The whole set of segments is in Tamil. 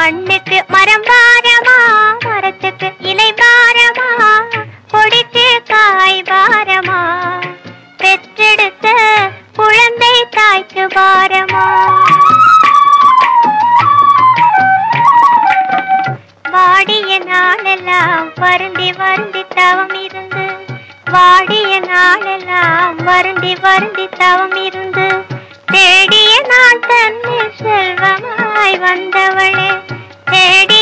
மண்ணுக்கு மரம் பாரமா மரத்துக்கு இலை பாரமா கொடிக்கு காய் பாரமா பெற்றெடுத்த குழந்தை தாய்க்கு பாரமா. வாடிய நாளெல்லாம் வருந்தி வருந்தி தவம் இருந்து வாடிய நாளெல்லாம் வருந்தி வருந்தி தவம் இருந்து தேடிய நாள் தன்னை செல்வமாய் வந்தவளே. தேடிய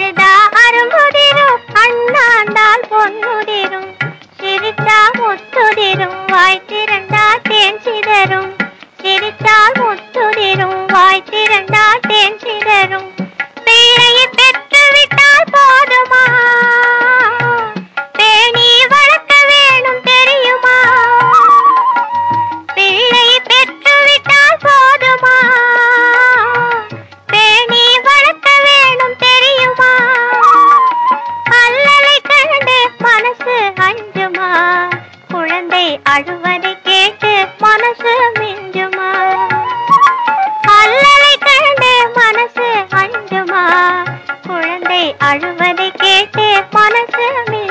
அழுதா அருமுதிரும் அண்ணாண்டால் பொன்முதிரும் சிரித்தா முத்துதிரும் வாய் திரண்டா தேன் சிதறும். சிரித்தால் முத்துதிரும் வாய் திரண்டா தேன் அழுவதை கேட்டு மனசு மிஞ்சுமா? அல்லலை கண்டு மனசு அஞ்சுமா? குழந்தை அழுவதை கேட்டு மனசு மிஞ்சுமா